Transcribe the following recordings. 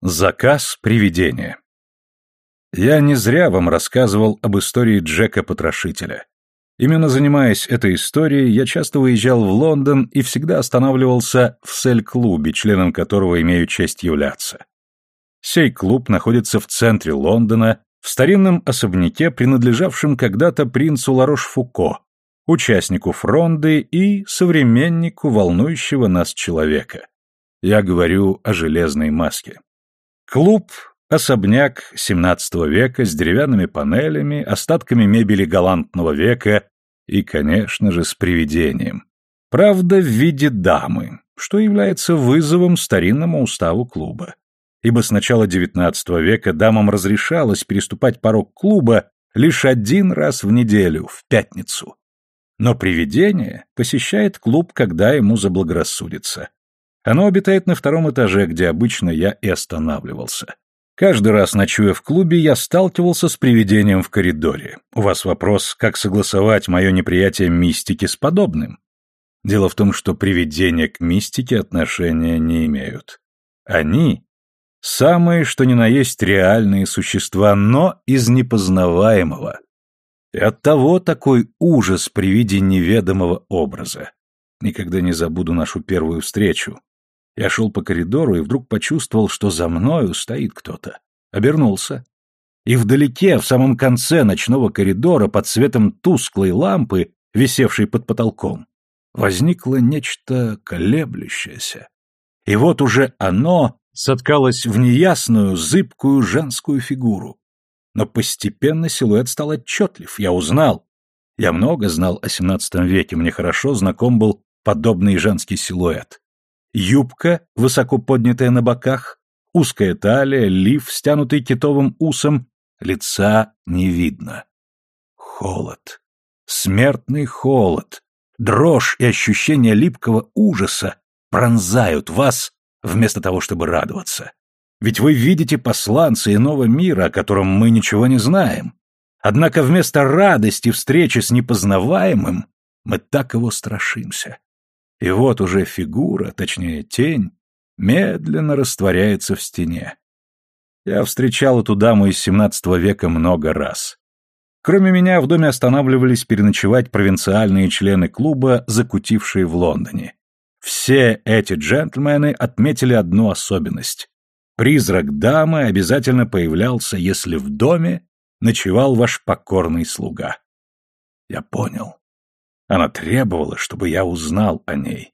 Заказ привидения. Я не зря вам рассказывал об истории Джека Потрошителя. Именно занимаясь этой историей, я часто выезжал в Лондон и всегда останавливался в Сель-клубе, членом которого имею честь являться. Сей клуб находится в центре Лондона, в старинном особняке, принадлежавшем когда-то принцу Ларош-Фуко, участнику фронды и современнику волнующего нас человека. Я говорю о железной маске. Клуб — особняк XVII века с деревянными панелями, остатками мебели галантного века и, конечно же, с привидением. Правда, в виде дамы, что является вызовом старинному уставу клуба. Ибо с начала XIX века дамам разрешалось переступать порог клуба лишь один раз в неделю, в пятницу. Но привидение посещает клуб, когда ему заблагорассудится. Оно обитает на втором этаже, где обычно я и останавливался. Каждый раз, ночуя в клубе, я сталкивался с привидением в коридоре. У вас вопрос, как согласовать мое неприятие мистики с подобным? Дело в том, что привидения к мистике отношения не имеют. Они — самые, что ни на есть, реальные существа, но из непознаваемого. И оттого такой ужас при виде неведомого образа. Никогда не забуду нашу первую встречу. Я шел по коридору и вдруг почувствовал, что за мною стоит кто-то. Обернулся. И вдалеке, в самом конце ночного коридора, под светом тусклой лампы, висевшей под потолком, возникло нечто колеблющееся. И вот уже оно соткалось в неясную, зыбкую женскую фигуру. Но постепенно силуэт стал отчетлив, я узнал. Я много знал о XVII веке, мне хорошо знаком был подобный женский силуэт. Юбка, высоко поднятая на боках, узкая талия, лиф, стянутый китовым усом, лица не видно. Холод. Смертный холод. Дрожь и ощущение липкого ужаса пронзают вас, вместо того, чтобы радоваться. Ведь вы видите посланца иного мира, о котором мы ничего не знаем. Однако вместо радости встречи с непознаваемым мы так его страшимся. И вот уже фигура, точнее тень, медленно растворяется в стене. Я встречал эту даму из XVII века много раз. Кроме меня в доме останавливались переночевать провинциальные члены клуба, закутившие в Лондоне. Все эти джентльмены отметили одну особенность. Призрак дамы обязательно появлялся, если в доме ночевал ваш покорный слуга. Я понял. Она требовала, чтобы я узнал о ней.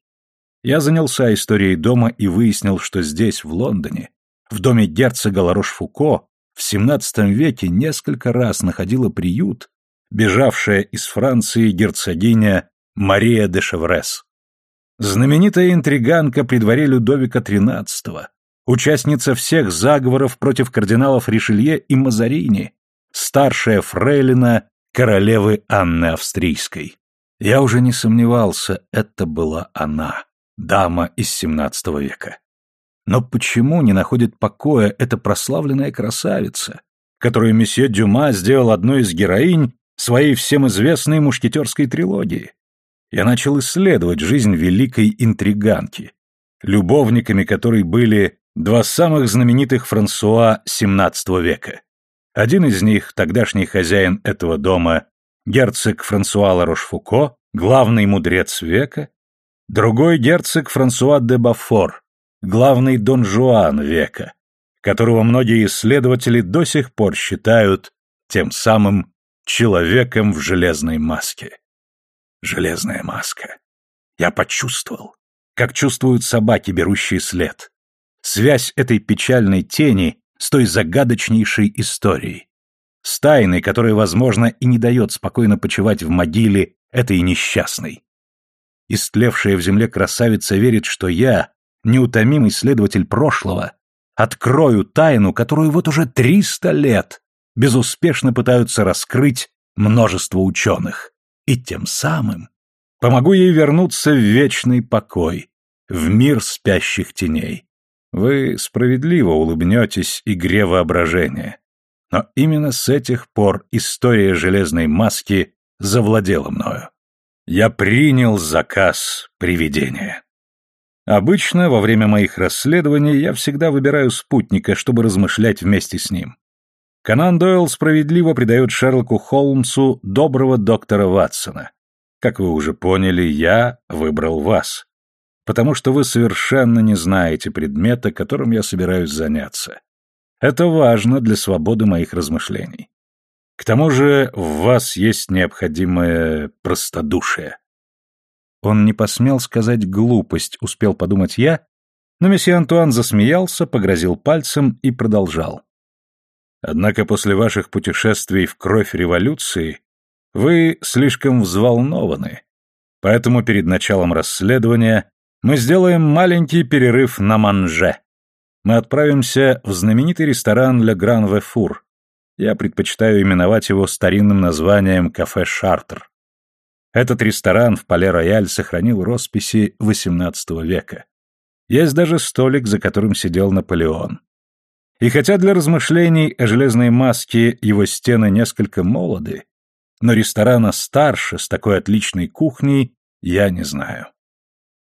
Я занялся историей дома и выяснил, что здесь, в Лондоне, в доме герцога Ларош-Фуко, в XVII веке несколько раз находила приют бежавшая из Франции герцогиня Мария де Шеврес. Знаменитая интриганка при дворе Людовика XIII, участница всех заговоров против кардиналов Ришелье и Мазарини, старшая фрейлина королевы Анны Австрийской. Я уже не сомневался, это была она, дама из XVII века. Но почему не находит покоя эта прославленная красавица, которую месье Дюма сделал одной из героинь своей всем известной мушкетерской трилогии? Я начал исследовать жизнь великой интриганки, любовниками которой были два самых знаменитых Франсуа XVII века. Один из них, тогдашний хозяин этого дома, герцог Франсуа Ларошфуко, главный мудрец века, другой герцог Франсуа де Бафор, главный Дон Жуан века, которого многие исследователи до сих пор считают тем самым человеком в железной маске. Железная маска. Я почувствовал, как чувствуют собаки, берущие след. Связь этой печальной тени с той загадочнейшей историей с тайной, которая, возможно, и не дает спокойно почивать в могиле этой несчастной. Истлевшая в земле красавица верит, что я, неутомимый следователь прошлого, открою тайну, которую вот уже триста лет безуспешно пытаются раскрыть множество ученых, и тем самым помогу ей вернуться в вечный покой, в мир спящих теней. Вы справедливо улыбнетесь игре воображения. Но именно с этих пор история железной маски завладела мною. Я принял заказ привидения. Обычно во время моих расследований я всегда выбираю спутника, чтобы размышлять вместе с ним. Конан Дойл справедливо придает Шерлоку Холмсу доброго доктора Ватсона. Как вы уже поняли, я выбрал вас. Потому что вы совершенно не знаете предмета, которым я собираюсь заняться. Это важно для свободы моих размышлений. К тому же в вас есть необходимое простодушие. Он не посмел сказать глупость, успел подумать я, но месье Антуан засмеялся, погрозил пальцем и продолжал. Однако после ваших путешествий в кровь революции вы слишком взволнованы. Поэтому перед началом расследования мы сделаем маленький перерыв на манже. Мы отправимся в знаменитый ресторан «Ле Гран Вефур». Я предпочитаю именовать его старинным названием «Кафе Шартер». Этот ресторан в Пале-Рояль сохранил росписи XVIII века. Есть даже столик, за которым сидел Наполеон. И хотя для размышлений о железной маске его стены несколько молоды, но ресторана старше, с такой отличной кухней, я не знаю.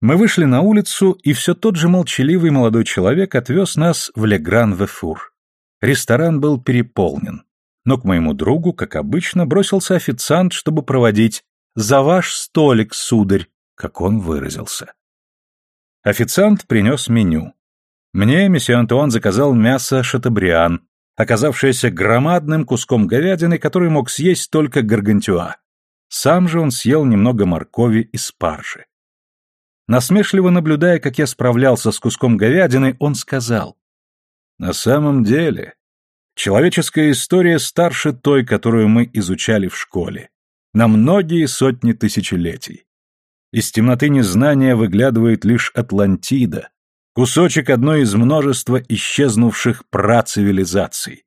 Мы вышли на улицу, и все тот же молчаливый молодой человек отвез нас в Легран-Вефур. Ресторан был переполнен, но к моему другу, как обычно, бросился официант, чтобы проводить, «За ваш столик, сударь», как он выразился. Официант принес меню. Мне месье Антуан заказал мясо шатабриан, оказавшееся громадным куском говядины, который мог съесть только гаргантюа. Сам же он съел немного моркови и спаржи. Насмешливо наблюдая, как я справлялся с куском говядины, он сказал, «На самом деле, человеческая история старше той, которую мы изучали в школе на многие сотни тысячелетий. Из темноты незнания выглядывает лишь Атлантида, кусочек одной из множества исчезнувших працивилизаций.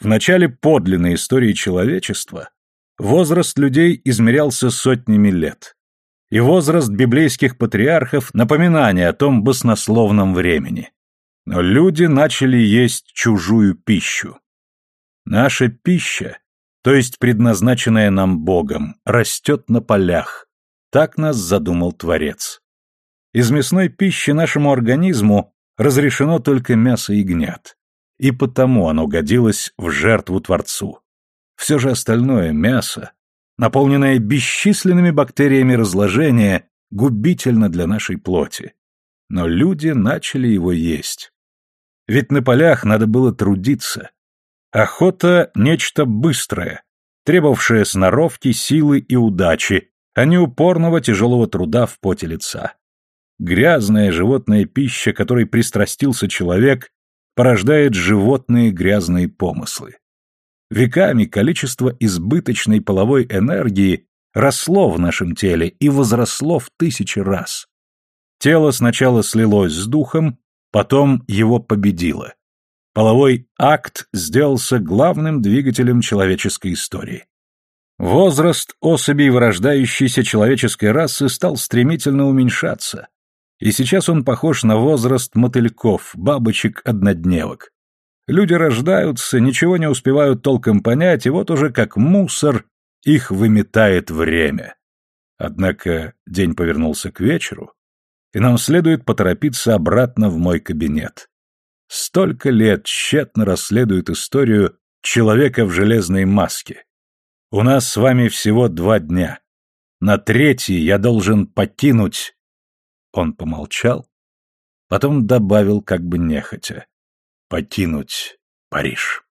В начале подлинной истории человечества возраст людей измерялся сотнями лет, и возраст библейских патриархов – напоминание о том баснословном времени. Но люди начали есть чужую пищу. Наша пища то есть предназначенное нам Богом, растет на полях. Так нас задумал Творец. Из мясной пищи нашему организму разрешено только мясо ягнят, и потому оно годилось в жертву Творцу. Все же остальное мясо, наполненное бесчисленными бактериями разложения, губительно для нашей плоти. Но люди начали его есть. Ведь на полях надо было трудиться, Охота — нечто быстрое, требовавшее сноровки, силы и удачи, а не упорного тяжелого труда в поте лица. Грязная животная пища, которой пристрастился человек, порождает животные грязные помыслы. Веками количество избыточной половой энергии росло в нашем теле и возросло в тысячи раз. Тело сначала слилось с духом, потом его победило. Половой акт сделался главным двигателем человеческой истории. Возраст особей вырождающейся человеческой расы стал стремительно уменьшаться, и сейчас он похож на возраст мотыльков, бабочек-однодневок. Люди рождаются, ничего не успевают толком понять, и вот уже как мусор их выметает время. Однако день повернулся к вечеру, и нам следует поторопиться обратно в мой кабинет. Столько лет тщетно расследует историю человека в железной маске. У нас с вами всего два дня. На третий я должен покинуть...» Он помолчал, потом добавил как бы нехотя. «Покинуть Париж».